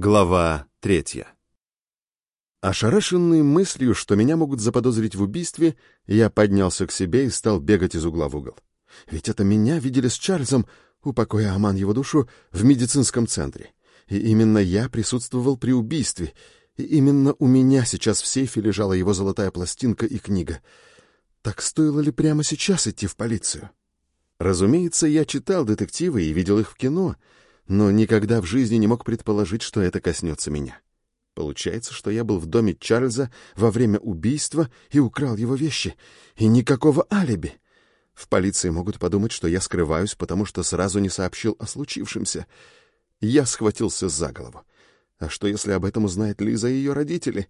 Глава третья. Ошарашенный мыслью, что меня могут заподозрить в убийстве, я поднялся к себе и стал бегать из угла в угол. Ведь это меня видели с Чарльзом, упокоя Аман его душу, в медицинском центре. И именно я присутствовал при убийстве, и именно у меня сейчас в сейфе лежала его золотая пластинка и книга. Так стоило ли прямо сейчас идти в полицию? Разумеется, я читал детективы и видел их в кино — но никогда в жизни не мог предположить, что это коснется меня. Получается, что я был в доме Чарльза во время убийства и украл его вещи. И никакого алиби. В полиции могут подумать, что я скрываюсь, потому что сразу не сообщил о случившемся. Я схватился за голову. А что, если об этом узнает Лиза и ее родители?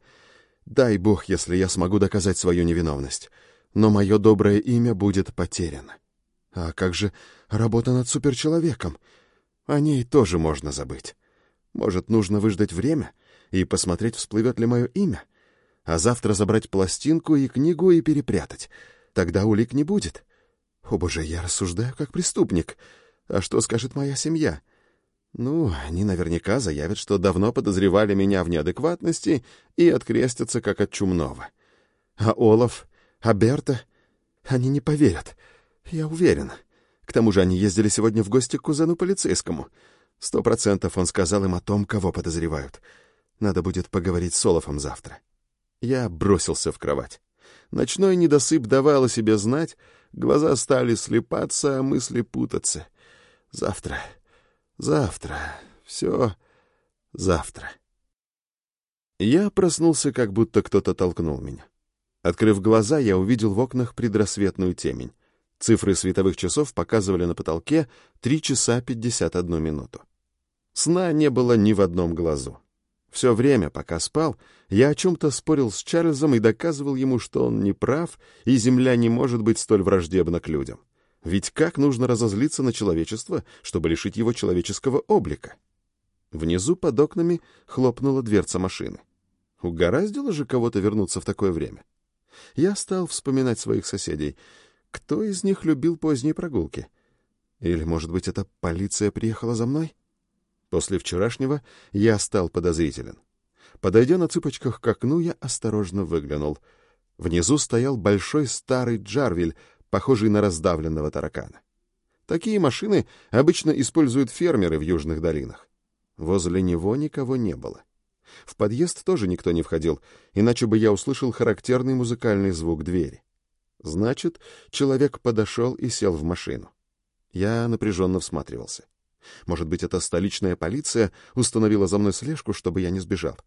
Дай бог, если я смогу доказать свою невиновность. Но мое доброе имя будет потеряно. А как же работа над суперчеловеком? — о ней тоже можно забыть. Может, нужно выждать время и посмотреть, всплывет ли мое имя, а завтра забрать пластинку и книгу и перепрятать. Тогда улик не будет. О, боже, я рассуждаю как преступник. А что скажет моя семья? Ну, они наверняка заявят, что давно подозревали меня в неадекватности и открестятся как от чумного. А Олаф, а Берта, они не поверят. Я уверена. К тому же они ездили сегодня в гости к кузену полицейскому. Сто процентов он сказал им о том, кого подозревают. Надо будет поговорить с Олафом завтра. Я бросился в кровать. Ночной недосып давал о себе знать, глаза стали слепаться, а мысли путаться. Завтра, завтра, все завтра. Я проснулся, как будто кто-то толкнул меня. Открыв глаза, я увидел в окнах предрассветную темень. Цифры световых часов показывали на потолке 3 часа 51 минуту. Сна не было ни в одном глазу. Все время, пока спал, я о чем-то спорил с Чарльзом и доказывал ему, что он не прав, и Земля не может быть столь враждебна к людям. Ведь как нужно разозлиться на человечество, чтобы лишить его человеческого облика? Внизу под окнами хлопнула дверца машины. Угораздило же кого-то вернуться в такое время. Я стал вспоминать своих соседей — кто из них любил поздние прогулки? Или, может быть, это полиция приехала за мной? После вчерашнего я стал подозрителен. Подойдя на цыпочках к окну, я осторожно выглянул. Внизу стоял большой старый Джарвиль, похожий на раздавленного таракана. Такие машины обычно используют фермеры в южных долинах. Возле него никого не было. В подъезд тоже никто не входил, иначе бы я услышал характерный музыкальный звук двери. Значит, человек подошел и сел в машину. Я напряженно всматривался. Может быть, эта столичная полиция установила за мной слежку, чтобы я не сбежал.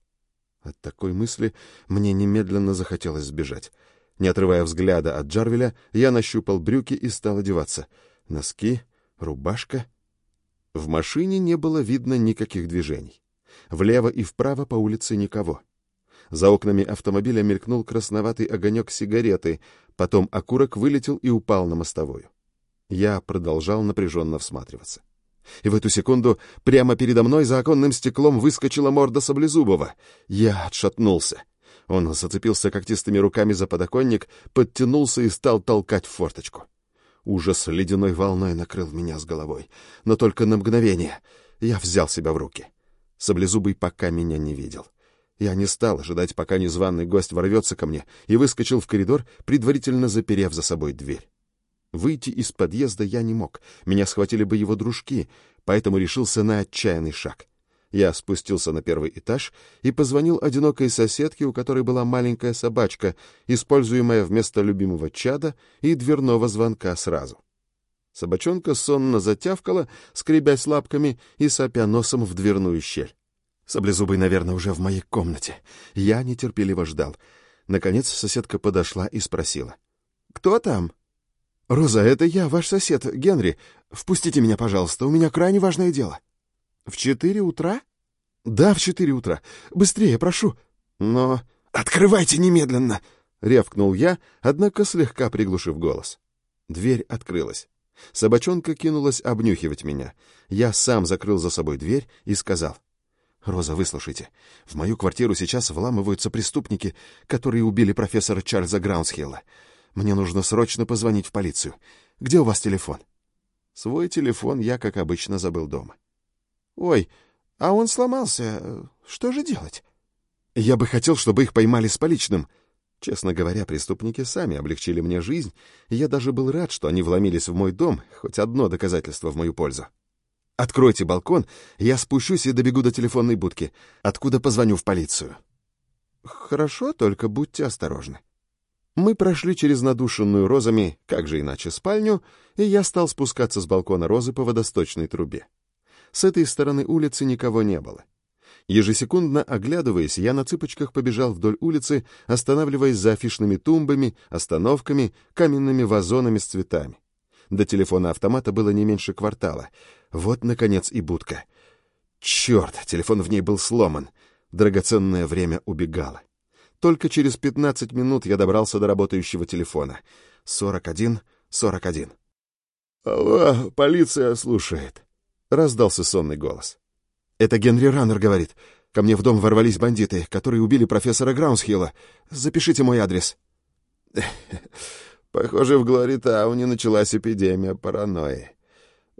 От такой мысли мне немедленно захотелось сбежать. Не отрывая взгляда от Джарвеля, я нащупал брюки и стал одеваться. Носки, рубашка. В машине не было видно никаких движений. Влево и вправо по улице никого. За окнами автомобиля мелькнул красноватый огонек сигареты, потом окурок вылетел и упал на мостовую. Я продолжал напряженно всматриваться. И в эту секунду прямо передо мной за оконным стеклом выскочила морда Саблезубова. Я отшатнулся. Он зацепился когтистыми руками за подоконник, подтянулся и стал толкать в форточку. Ужас ледяной волной накрыл меня с головой. Но только на мгновение я взял себя в руки. Саблезубый пока меня не видел. Я не стал ожидать, пока незваный гость ворвется ко мне, и выскочил в коридор, предварительно заперев за собой дверь. Выйти из подъезда я не мог, меня схватили бы его дружки, поэтому решился на отчаянный шаг. Я спустился на первый этаж и позвонил одинокой соседке, у которой была маленькая собачка, используемая вместо любимого чада и дверного звонка сразу. Собачонка сонно затявкала, скребясь лапками и сопя носом в дверную щель. Саблезубый, наверное, уже в моей комнате. Я нетерпеливо ждал. Наконец соседка подошла и спросила. «Кто там?» «Роза, это я, ваш сосед, Генри. Впустите меня, пожалуйста, у меня крайне важное дело». «В четыре утра?» «Да, в четыре утра. Быстрее, прошу». «Но...» «Открывайте немедленно!» — рявкнул я, однако слегка приглушив голос. Дверь открылась. Собачонка кинулась обнюхивать меня. Я сам закрыл за собой дверь и сказал — «Роза, выслушайте. В мою квартиру сейчас вламываются преступники, которые убили профессора Чарльза Граунсхилла. Мне нужно срочно позвонить в полицию. Где у вас телефон?» Свой телефон я, как обычно, забыл дома. «Ой, а он сломался. Что же делать? Я бы хотел, чтобы их поймали с поличным. Честно говоря, преступники сами облегчили мне жизнь, и я даже был рад, что они вломились в мой дом, хоть одно доказательство в мою пользу. Откройте балкон, я спущусь и добегу до телефонной будки, откуда позвоню в полицию. Хорошо, только будьте осторожны. Мы прошли через надушенную розами, как же иначе, спальню, и я стал спускаться с балкона розы по водосточной трубе. С этой стороны улицы никого не было. Ежесекундно оглядываясь, я на цыпочках побежал вдоль улицы, останавливаясь за афишными тумбами, остановками, каменными вазонами с цветами. До телефона автомата было не меньше квартала. Вот, наконец, и будка. Черт, телефон в ней был сломан. Драгоценное время убегало. Только через 15 минут я добрался до работающего телефона. 41, 41. «Алло, полиция слушает», — раздался сонный голос. «Это Генри Раннер говорит. Ко мне в дом ворвались бандиты, которые убили профессора Граунсхилла. Запишите мой адрес». «Похоже, в Глоритауне началась эпидемия паранойи.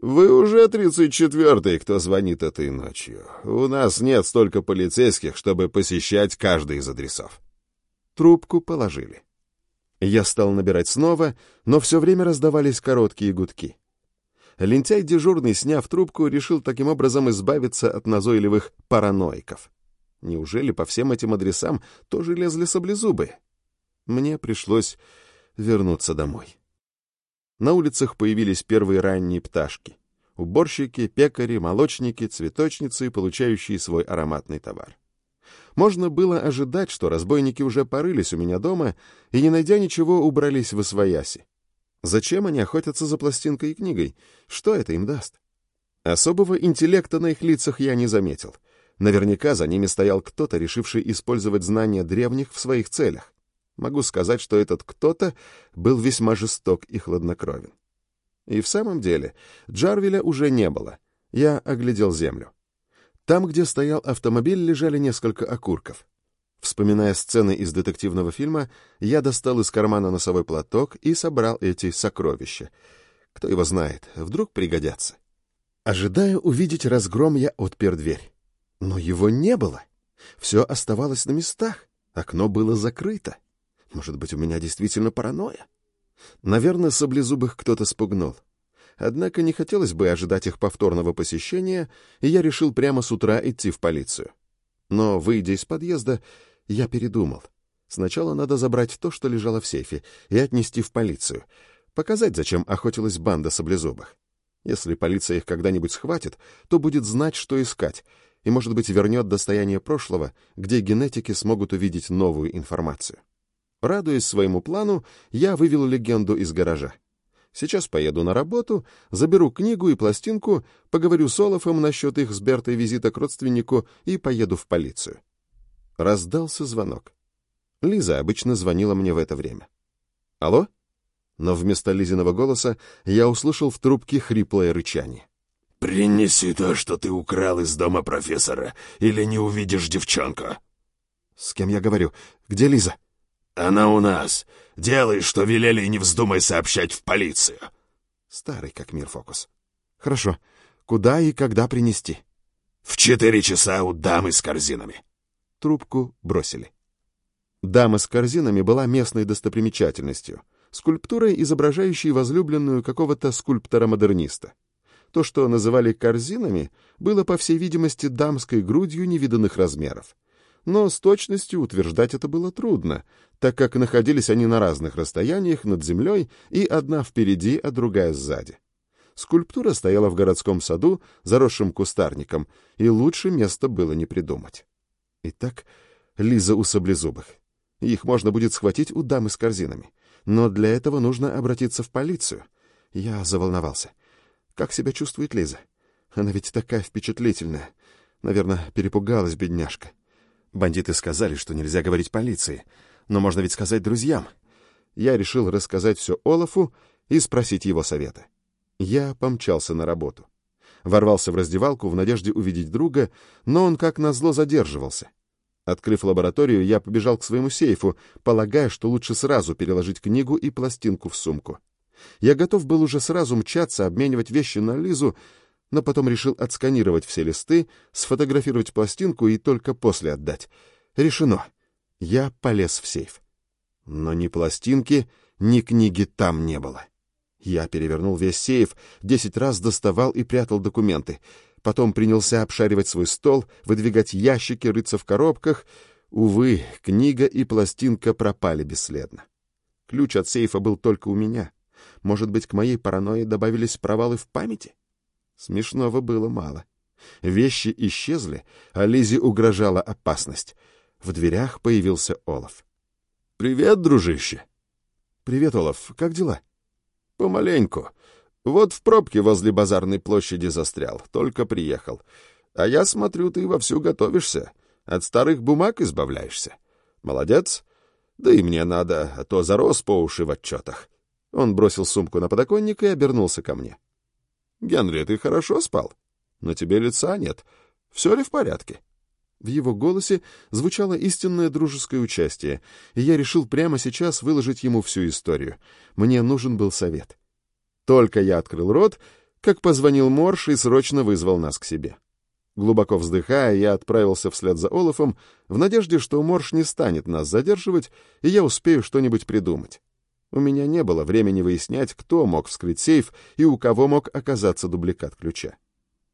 Вы уже тридцать четвертый, кто звонит этой ночью. У нас нет столько полицейских, чтобы посещать каждый из адресов». Трубку положили. Я стал набирать снова, но все время раздавались короткие гудки. Лентяй дежурный, сняв трубку, решил таким образом избавиться от назойливых параноиков. Неужели по всем этим адресам тоже лезли саблезубы? Мне пришлось вернуться домой. На улицах появились первые ранние пташки. Уборщики, пекари, молочники, цветочницы, получающие свой ароматный товар. Можно было ожидать, что разбойники уже порылись у меня дома и, не найдя ничего, убрались в освояси. Зачем они охотятся за пластинкой и книгой? Что это им даст? Особого интеллекта на их лицах я не заметил. Наверняка за ними стоял кто-то, решивший использовать знания древних в своих целях. Могу сказать, что этот кто-то был весьма жесток и хладнокровен. И в самом деле Джарвеля уже не было. Я оглядел землю. Там, где стоял автомобиль, лежали несколько окурков. Вспоминая сцены из детективного фильма, я достал из кармана носовой платок и собрал эти сокровища. Кто его знает, вдруг пригодятся. Ожидая увидеть разгром, я отпер дверь. Но его не было. Все оставалось на местах. Окно было закрыто. Может быть, у меня действительно паранойя? Наверное, саблезубых кто-то спугнул. Однако не хотелось бы ожидать их повторного посещения, и я решил прямо с утра идти в полицию. Но, выйдя из подъезда, я передумал. Сначала надо забрать то, что лежало в сейфе, и отнести в полицию. Показать, зачем охотилась банда саблезубых. Если полиция их когда-нибудь схватит, то будет знать, что искать, и, может быть, вернет достояние прошлого, где генетики смогут увидеть новую информацию. Радуясь своему плану, я вывел легенду из гаража. Сейчас поеду на работу, заберу книгу и пластинку, поговорю с Олафом насчет их с Бертой визита к родственнику и поеду в полицию. Раздался звонок. Лиза обычно звонила мне в это время. «Алло?» Но вместо Лизиного голоса я услышал в трубке хриплое рычание. «Принеси то, что ты украл из дома профессора, или не увидишь девчонку». «С кем я говорю? Где Лиза?» «Она у нас. Делай, что велели, и не вздумай сообщать в полицию». Старый как мир фокус. «Хорошо. Куда и когда принести?» «В четыре часа у дамы с корзинами» трубку бросили. Дама с корзинами была местной достопримечательностью, скульптурой, изображающей возлюбленную какого-то скульптора-модерниста. То, что называли корзинами, было, по всей видимости, дамской грудью невиданных размеров. Но с точностью утверждать это было трудно, так как находились они на разных расстояниях над землей, и одна впереди, а другая сзади. Скульптура стояла в городском саду, заросшим кустарником, и лучше места было не придумать. Итак, Лиза у саблезубых. Их можно будет схватить у дамы с корзинами. Но для этого нужно обратиться в полицию. Я заволновался. Как себя чувствует Лиза? Она ведь такая впечатлительная. Наверное, перепугалась бедняжка. Бандиты сказали, что нельзя говорить полиции, но можно ведь сказать друзьям. Я решил рассказать все Олафу и спросить его совета. Я помчался на работу ворвался в раздевалку в надежде увидеть друга, но он как назло задерживался. Открыв лабораторию, я побежал к своему сейфу, полагая, что лучше сразу переложить книгу и пластинку в сумку. Я готов был уже сразу мчаться, обменивать вещи на Лизу, но потом решил отсканировать все листы, сфотографировать пластинку и только после отдать. Решено. Я полез в сейф. Но ни пластинки, ни книги там не было. Я перевернул весь сейф, десять раз доставал и прятал документы. Потом принялся обшаривать свой стол, выдвигать ящики, рыться в коробках. Увы, книга и пластинка пропали бесследно. Ключ от сейфа был только у меня. Может быть, к моей паранойи добавились провалы в памяти? Смешного было мало. Вещи исчезли, а Лизе угрожала опасность. В дверях появился Олаф. «Привет, дружище!» «Привет, Олаф. Как дела?» «Помаленьку. Вот в пробке возле базарной площади застрял, только приехал. А я смотрю, ты вовсю готовишься. От старых бумаг избавляешься. Молодец. Да и мне надо, а то зарос по уши в отчетах». Он бросил сумку на подоконник и обернулся ко мне. «Генри, ты хорошо спал? На тебе лица нет. Все ли в порядке?» В его голосе звучало истинное дружеское участие, и я решил прямо сейчас выложить ему всю историю. Мне нужен был совет. Только я открыл рот, как позвонил Морш и срочно вызвал нас к себе. Глубоко вздыхая, я отправился вслед за Олафом в надежде, что Морш не станет нас задерживать, и я успею что-нибудь придумать. У меня не было времени выяснять, кто мог вскрыть сейф и у кого мог оказаться дубликат ключа.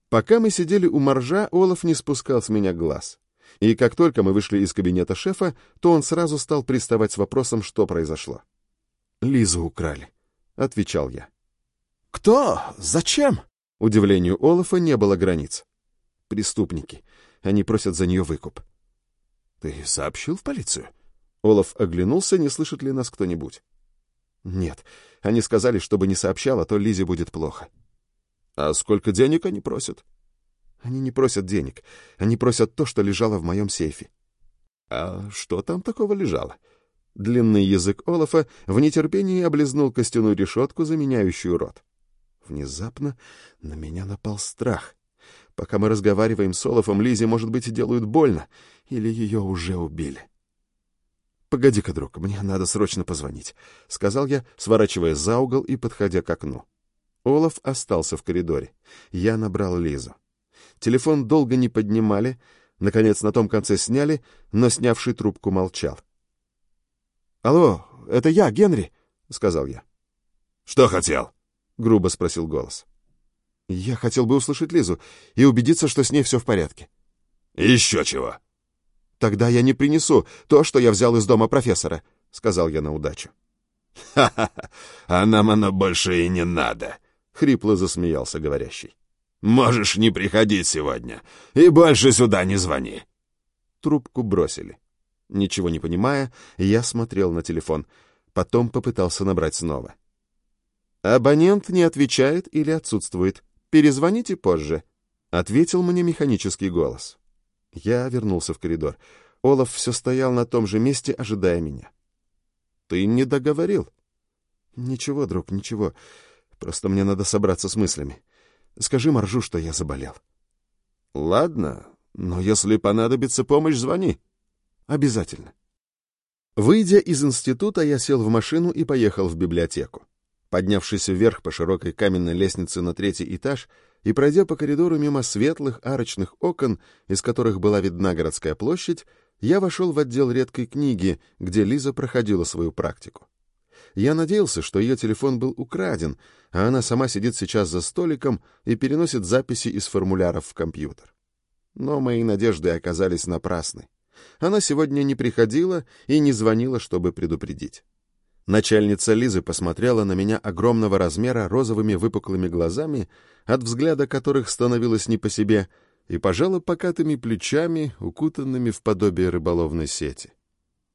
Пока мы сидели у моржа, Олаф не спускал с меня глаз. И как только мы вышли из кабинета шефа, то он сразу стал приставать с вопросом, что произошло. «Лизу украли», — отвечал я. «Кто? Зачем?» Удивлению Олафа не было границ. «Преступники. Они просят за нее выкуп». «Ты сообщил в полицию?» Олаф оглянулся, не слышит ли нас кто-нибудь. Нет, они сказали, чтобы не сообщала, то Лизе будет плохо. А сколько денег они просят? Они не просят денег. Они просят то, что лежало в моем сейфе. А что там такого лежало? Длинный язык Олафа в нетерпении облизнул костяную решетку, заменяющую рот. Внезапно на меня напал страх. Пока мы разговариваем с Олафом, Лизе, может быть, делают больно, или ее уже убили. «Погоди-ка, друг, мне надо срочно позвонить», — сказал я, сворачивая за угол и подходя к окну. Олаф остался в коридоре. Я набрал Лизу. Телефон долго не поднимали, наконец на том конце сняли, но снявший трубку молчал. «Алло, это я, Генри», — сказал я. «Что хотел?» — грубо спросил голос. «Я хотел бы услышать Лизу и убедиться, что с ней все в порядке». «Еще чего?» «Тогда я не принесу то, что я взял из дома профессора», — сказал я на удачу. «Ха-ха! А нам оно больше и не надо!» — хрипло засмеялся говорящий. «Можешь не приходить сегодня, и больше сюда не звони!» Трубку бросили. Ничего не понимая, я смотрел на телефон, потом попытался набрать снова. «Абонент не отвечает или отсутствует. Перезвоните позже», — ответил мне механический голос. Я вернулся в коридор. Олаф все стоял на том же месте, ожидая меня. «Ты не договорил?» «Ничего, друг, ничего. Просто мне надо собраться с мыслями. Скажи Маржу, что я заболел». «Ладно, но если понадобится помощь, звони». «Обязательно». Выйдя из института, я сел в машину и поехал в библиотеку. Поднявшись вверх по широкой каменной лестнице на третий этаж и пройдя по коридору мимо светлых арочных окон, из которых была видна городская площадь, я вошел в отдел редкой книги, где Лиза проходила свою практику. Я надеялся, что ее телефон был украден, а она сама сидит сейчас за столиком и переносит записи из формуляров в компьютер. Но мои надежды оказались напрасны. Она сегодня не приходила и не звонила, чтобы предупредить. Начальница Лизы посмотрела на меня огромного размера розовыми выпуклыми глазами, от взгляда которых становилось не по себе, и пожала покатыми плечами, укутанными в подобие рыболовной сети.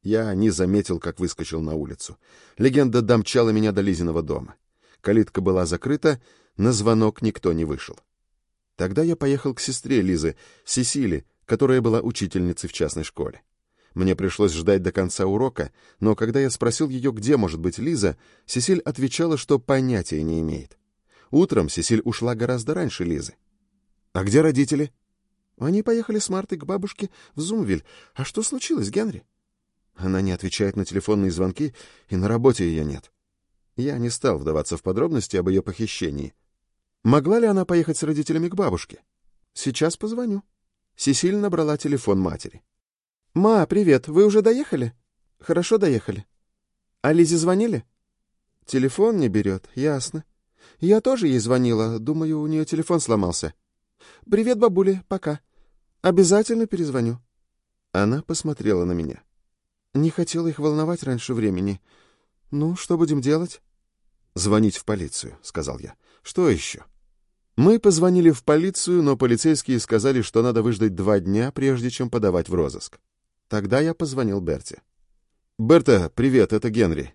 Я не заметил, как выскочил на улицу. Легенда домчала меня до Лизиного дома. Калитка была закрыта, на звонок никто не вышел. Тогда я поехал к сестре Лизы, Сесили, которая была учительницей в частной школе. Мне пришлось ждать до конца урока, но когда я спросил ее, где может быть Лиза, Сесиль отвечала, что понятия не имеет. Утром Сесиль ушла гораздо раньше Лизы. «А где родители?» «Они поехали с Мартой к бабушке в Зумвиль. А что случилось, Генри?» Она не отвечает на телефонные звонки, и на работе ее нет. Я не стал вдаваться в подробности об ее похищении. Могла ли она поехать с родителями к бабушке? Сейчас позвоню. Сесиль набрала телефон матери. «Ма, привет, вы уже доехали?» «Хорошо доехали». «А Лизе звонили?» «Телефон не берет, ясно. Я тоже ей звонила, думаю, у нее телефон сломался. Привет, бабуля, пока. Обязательно перезвоню». Она посмотрела на меня. Не хотела их волновать раньше времени. Ну, что будем делать? «Звонить в полицию», — сказал я. «Что еще?» Мы позвонили в полицию, но полицейские сказали, что надо выждать два дня, прежде чем подавать в розыск. Тогда я позвонил Берте. «Берта, привет, это Генри.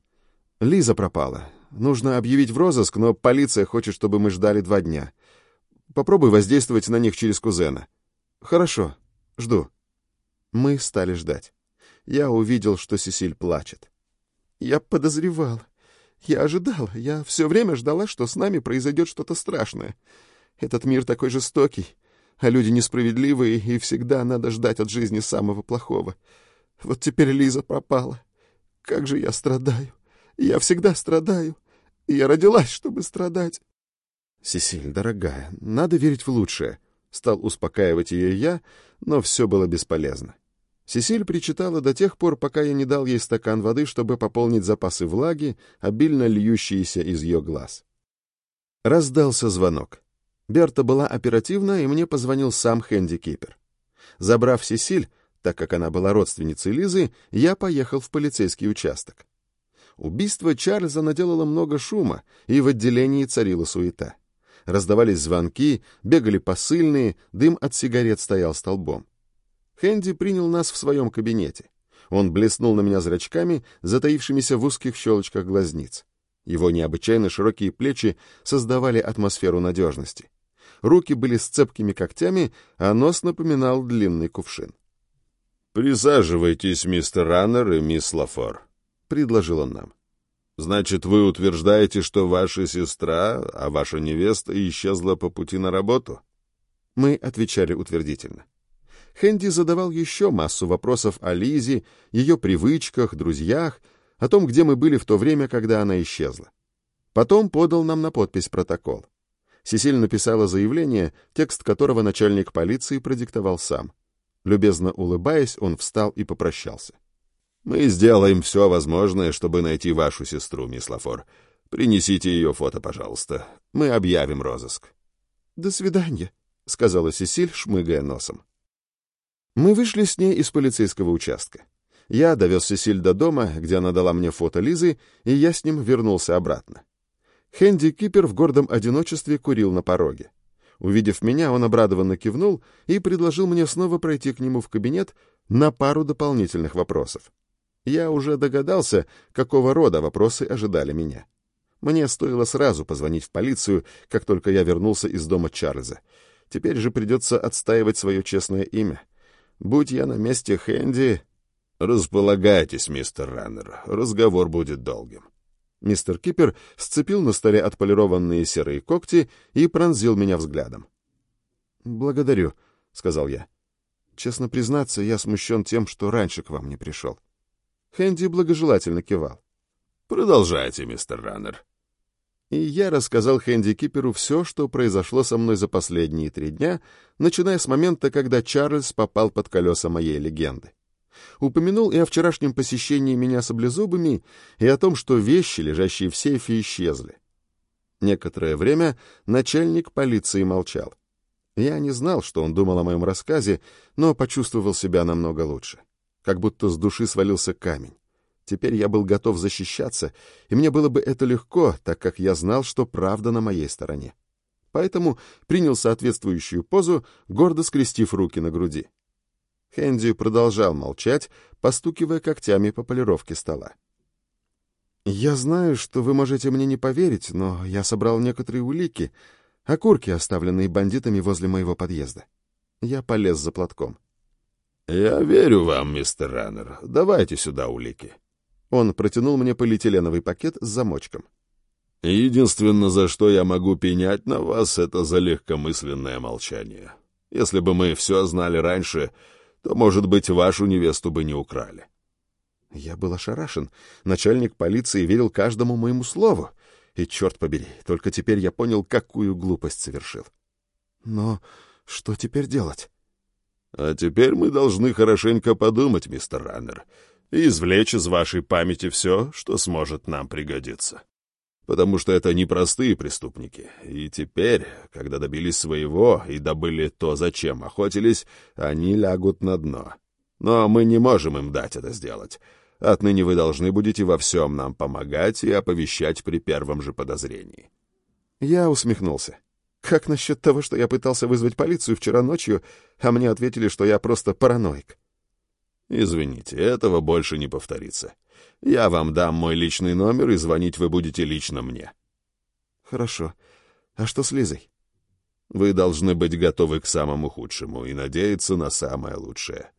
Лиза пропала. Нужно объявить в розыск, но полиция хочет, чтобы мы ждали два дня. Попробуй воздействовать на них через кузена». «Хорошо, жду». Мы стали ждать. Я увидел, что Сесиль плачет. «Я подозревал. Я ожидала. Я все время ждала, что с нами произойдет что-то страшное. Этот мир такой жестокий, а люди несправедливые, и всегда надо ждать от жизни самого плохого. Вот теперь Лиза пропала. Как же я страдаю. Я всегда страдаю. Я родилась, чтобы страдать. Сесиль, дорогая, надо верить в лучшее. Стал успокаивать ее я, но все было бесполезно. Сесиль причитала до тех пор, пока я не дал ей стакан воды, чтобы пополнить запасы влаги, обильно льющиеся из ее глаз. Раздался звонок. Берта была оперативна, и мне позвонил сам Хэнди Кипер. Забрав Сесиль, так как она была родственницей Лизы, я поехал в полицейский участок. Убийство Чарльза наделало много шума, и в отделении царила суета. Раздавались звонки, бегали посыльные, дым от сигарет стоял столбом. Хэнди принял нас в своем кабинете. Он блеснул на меня зрачками, затаившимися в узких щелочках глазниц. Его необычайно широкие плечи создавали атмосферу надежности руки были с цепкими когтями, а нос напоминал длинный кувшин. «Присаживайтесь, мистер Раннер и мисс Лафор», — предложил он нам. «Значит, вы утверждаете, что ваша сестра, а ваша невеста исчезла по пути на работу?» Мы отвечали утвердительно. Хэнди задавал еще массу вопросов о Лизе, ее привычках, друзьях, о том, где мы были в то время, когда она исчезла. Потом подал нам на подпись протокол. Сесиль написала заявление, текст которого начальник полиции продиктовал сам. Любезно улыбаясь, он встал и попрощался. «Мы сделаем все возможное, чтобы найти вашу сестру, мисс Лафор. Принесите ее фото, пожалуйста. Мы объявим розыск». «До свидания», — сказала Сесиль, шмыгая носом. Мы вышли с ней из полицейского участка. Я довез Сесиль до дома, где она дала мне фото Лизы, и я с ним вернулся обратно. Хэнди Кипер в гордом одиночестве курил на пороге. Увидев меня, он обрадованно кивнул и предложил мне снова пройти к нему в кабинет на пару дополнительных вопросов. Я уже догадался, какого рода вопросы ожидали меня. Мне стоило сразу позвонить в полицию, как только я вернулся из дома Чарльза. Теперь же придется отстаивать свое честное имя. Будь я на месте Хэнди... «Располагайтесь, мистер Раннер, разговор будет долгим», Мистер Кипер сцепил на столе отполированные серые когти и пронзил меня взглядом. «Благодарю», — сказал я. «Честно признаться, я смущен тем, что раньше к вам не пришел». Хэнди благожелательно кивал. «Продолжайте, мистер Раннер». И я рассказал Хэнди Киперу все, что произошло со мной за последние три дня, начиная с момента, когда Чарльз попал под колеса моей легенды упомянул и о вчерашнем посещении меня саблезубами, и о том, что вещи, лежащие в сейфе, исчезли. Некоторое время начальник полиции молчал. Я не знал, что он думал о моем рассказе, но почувствовал себя намного лучше. Как будто с души свалился камень. Теперь я был готов защищаться, и мне было бы это легко, так как я знал, что правда на моей стороне. Поэтому принял соответствующую позу, гордо скрестив руки на груди. Хэнди продолжал молчать, постукивая когтями по полировке стола. «Я знаю, что вы можете мне не поверить, но я собрал некоторые улики, окурки, оставленные бандитами возле моего подъезда. Я полез за платком». «Я верю вам, мистер Раннер. Давайте сюда улики». Он протянул мне полиэтиленовый пакет с замочком. «Единственное, за что я могу пенять на вас, это за легкомысленное молчание. Если бы мы все знали раньше, то, может быть, вашу невесту бы не украли. Я был ошарашен. Начальник полиции верил каждому моему слову. И черт побери, только теперь я понял, какую глупость совершил. Но что теперь делать? А теперь мы должны хорошенько подумать, мистер Раннер, и извлечь из вашей памяти все, что сможет нам пригодиться. Потому что это непростые преступники, и теперь, когда добились своего и добыли то, зачем охотились, они лягут на дно. Но мы не можем им дать это сделать. Отныне вы должны будете во всем нам помогать и оповещать при первом же подозрении. Я усмехнулся. Как насчет того, что я пытался вызвать полицию вчера ночью, а мне ответили, что я просто параноик? Извините, этого больше не повторится. Я вам дам мой личный номер, и звонить вы будете лично мне. Хорошо. А что с Лизой? Вы должны быть готовы к самому худшему и надеяться на самое лучшее.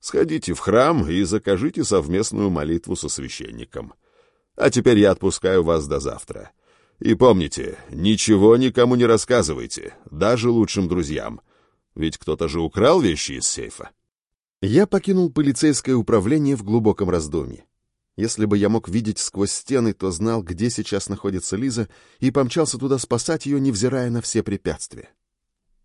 Сходите в храм и закажите совместную молитву со священником. А теперь я отпускаю вас до завтра. И помните, ничего никому не рассказывайте, даже лучшим друзьям. Ведь кто-то же украл вещи из сейфа. Я покинул полицейское управление в глубоком раздумье. Если бы я мог видеть сквозь стены, то знал, где сейчас находится Лиза, и помчался туда спасать ее, невзирая на все препятствия.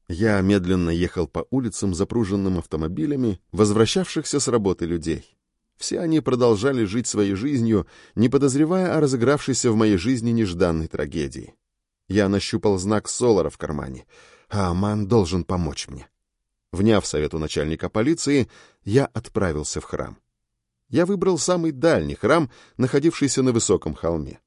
Я медленно ехал по улицам, запруженным автомобилями, возвращавшихся с работы людей. Все они продолжали жить своей жизнью, не подозревая о разыгравшейся в моей жизни нежданной трагедии. Я нащупал знак Солара в кармане, а Аман должен помочь мне. Вняв совету начальника полиции, я отправился в храм. Я выбрал самый дальний храм, находившийся на высоком холме.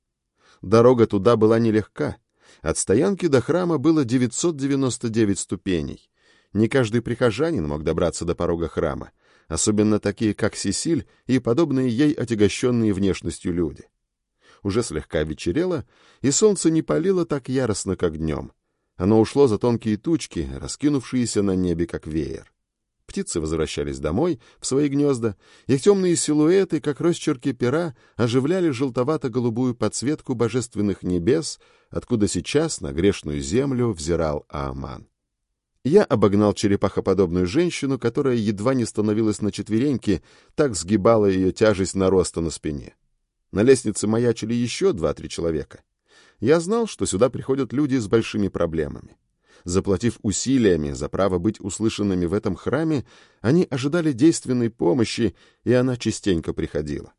Дорога туда была нелегка — от стоянки до храма было 999 ступеней. Не каждый прихожанин мог добраться до порога храма, особенно такие, как Сесиль и подобные ей отягощенные внешностью люди. Уже слегка вечерело, и солнце не палило так яростно, как днем. Оно ушло за тонкие тучки, раскинувшиеся на небе, как веер. Птицы возвращались домой, в свои гнезда. Их темные силуэты, как росчерки пера, оживляли желтовато-голубую подсветку божественных небес, откуда сейчас на грешную землю взирал Ааман. Я обогнал черепахоподобную женщину, которая едва не становилась на четвереньки, так сгибала ее тяжесть нароста на спине. На лестнице маячили еще два-три человека. Я знал, что сюда приходят люди с большими проблемами. Заплатив усилиями за право быть услышанными в этом храме, они ожидали действенной помощи, и она частенько приходила.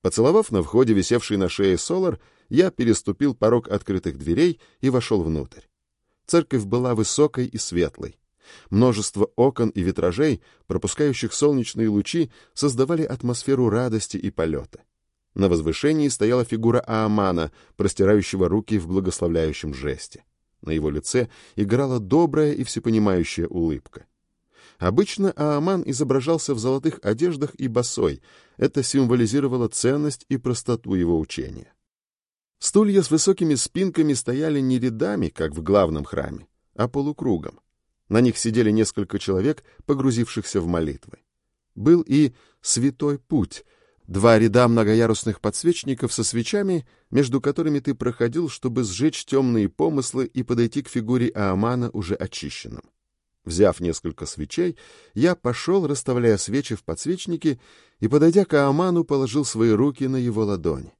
Поцеловав на входе висевший на шее Солар, я переступил порог открытых дверей и вошел внутрь. Церковь была высокой и светлой. Множество окон и витражей, пропускающих солнечные лучи, создавали атмосферу радости и полета. На возвышении стояла фигура Аамана, простирающего руки в благословляющем жесте. На его лице играла добрая и всепонимающая улыбка. Обычно Ааман изображался в золотых одеждах и босой. Это символизировало ценность и простоту его учения. Стулья с высокими спинками стояли не рядами, как в главном храме, а полукругом. На них сидели несколько человек, погрузившихся в молитвы. Был и святой путь — Два ряда многоярусных подсвечников со свечами, между которыми ты проходил, чтобы сжечь темные помыслы и подойти к фигуре Аамана уже очищенным. Взяв несколько свечей, я пошел, расставляя свечи в подсвечнике, и, подойдя к Ааману, положил свои руки на его ладони.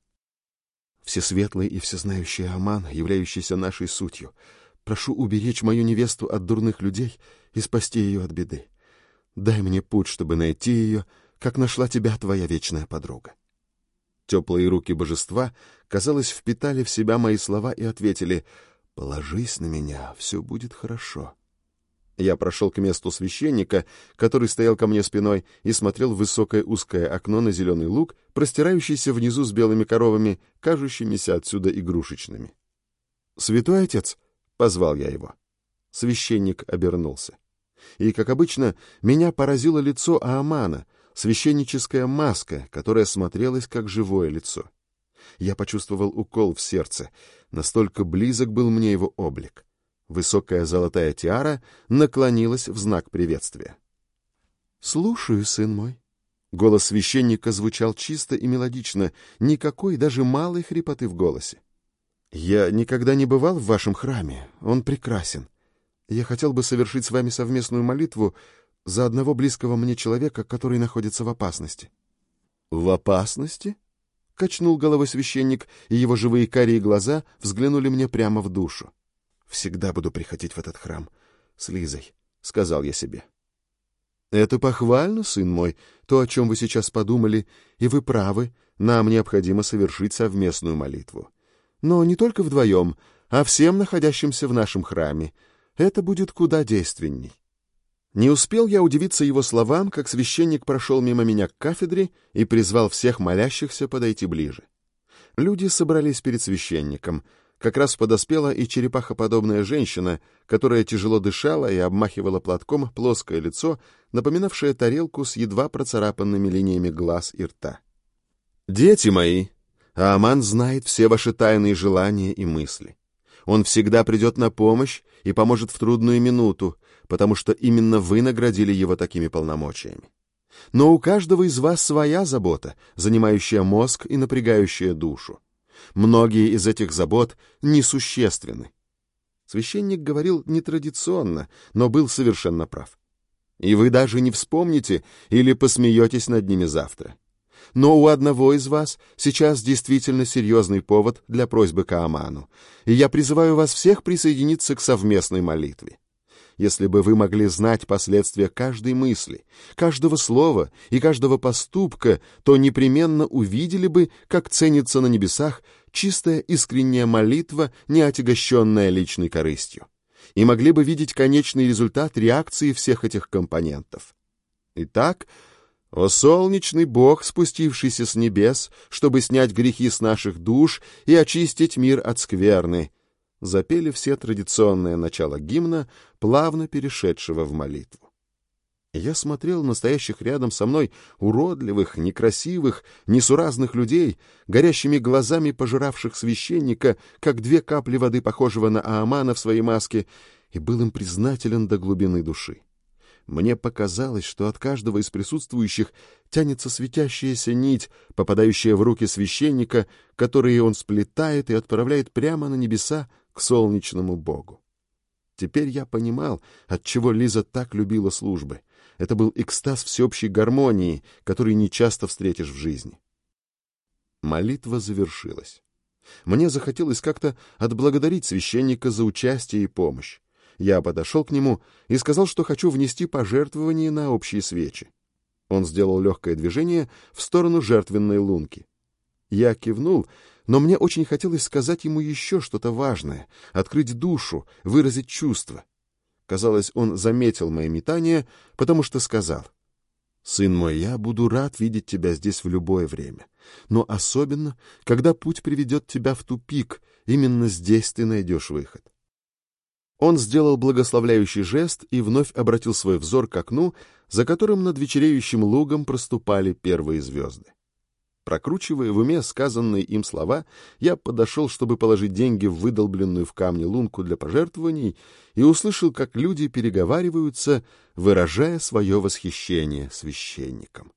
Всесветлый и всезнающий Ааман, являющийся нашей сутью, прошу уберечь мою невесту от дурных людей и спасти ее от беды. Дай мне путь, чтобы найти ее, — как нашла тебя твоя вечная подруга. Теплые руки божества, казалось, впитали в себя мои слова и ответили «Положись на меня, все будет хорошо». Я прошел к месту священника, который стоял ко мне спиной и смотрел в высокое узкое окно на зеленый луг, простирающийся внизу с белыми коровами, кажущимися отсюда игрушечными. «Святой отец!» — позвал я его. Священник обернулся. И, как обычно, меня поразило лицо Аамана — священническая маска, которая смотрелась как живое лицо. Я почувствовал укол в сердце, настолько близок был мне его облик. Высокая золотая тиара наклонилась в знак приветствия. «Слушаю, сын мой». Голос священника звучал чисто и мелодично, никакой даже малой хрипоты в голосе. «Я никогда не бывал в вашем храме, он прекрасен. Я хотел бы совершить с вами совместную молитву за одного близкого мне человека, который находится в опасности. В опасности? качнул головой священник, и его живые карие глаза взглянули мне прямо в душу. «Всегда буду приходить в этот храм с Лизой», — сказал я себе. «Это похвально, сын мой, то, о чем вы сейчас подумали, и вы правы, нам необходимо совершить совместную молитву. Но не только вдвоем, а всем находящимся в нашем храме. Это будет куда действенней». Не успел я удивиться его словам, как священник прошел мимо меня к кафедре и призвал всех молящихся подойти ближе. Люди собрались перед священником. Как раз подоспела и черепахоподобная женщина, которая тяжело дышала и обмахивала платком плоское лицо, напоминавшее тарелку с едва процарапанными линиями глаз и рта. «Дети мои, Ааман знает все ваши тайные желания и мысли. Он всегда придет на помощь и поможет в трудную минуту, потому что именно вы наградили его такими полномочиями. Но у каждого из вас своя забота, занимающая мозг и напрягающая душу. Многие из этих забот несущественны. Священник говорил нетрадиционно, но был совершенно прав. И вы даже не вспомните или посмеетесь над ними завтра. Но у одного из вас сейчас действительно серьезный повод для просьбы к Ааману, и я призываю вас всех присоединиться к совместной молитве. Если бы вы могли знать последствия каждой мысли, каждого слова и каждого поступка, то непременно увидели бы, как ценится на небесах чистая искренняя молитва, не отягощенная личной корыстью, и могли бы видеть конечный результат реакции всех этих компонентов. Итак, о солнечный Бог, спустившийся с небес, чтобы снять грехи с наших душ и очистить мир от скверны, запели все традиционное начало гимна, плавно перешедшего в молитву. Я смотрел на стоящих рядом со мной уродливых, некрасивых, несуразных людей, горящими глазами пожиравших священника, как две капли воды, похожего на Аамана в своей маске, и был им признателен до глубины души. Мне показалось, что от каждого из присутствующих тянется светящаяся нить, попадающая в руки священника, которые он сплетает и отправляет прямо на небеса к солнечному богу. Теперь я понимал, отчего Лиза так любила службы. Это был экстаз всеобщей гармонии, который нечасто встретишь в жизни. Молитва завершилась. Мне захотелось как-то отблагодарить священника за участие и помощь. Я подошел к нему и сказал, что хочу внести пожертвование на общие свечи. Он сделал легкое движение в сторону жертвенной лунки. Я кивнул, но мне очень хотелось сказать ему еще что-то важное, открыть душу, выразить чувства. Казалось, он заметил мои метания, потому что сказал, «Сын мой, я буду рад видеть тебя здесь в любое время, но особенно, когда путь приведет тебя в тупик, именно здесь ты найдешь выход. Он сделал благословляющий жест и вновь обратил свой взор к окну, за которым над вечереющим лугом проступали первые звезды. Прокручивая в уме сказанные им слова, я подошел, чтобы положить деньги в выдолбленную в камне лунку для пожертвований, и услышал, как люди переговариваются, выражая свое восхищение священником.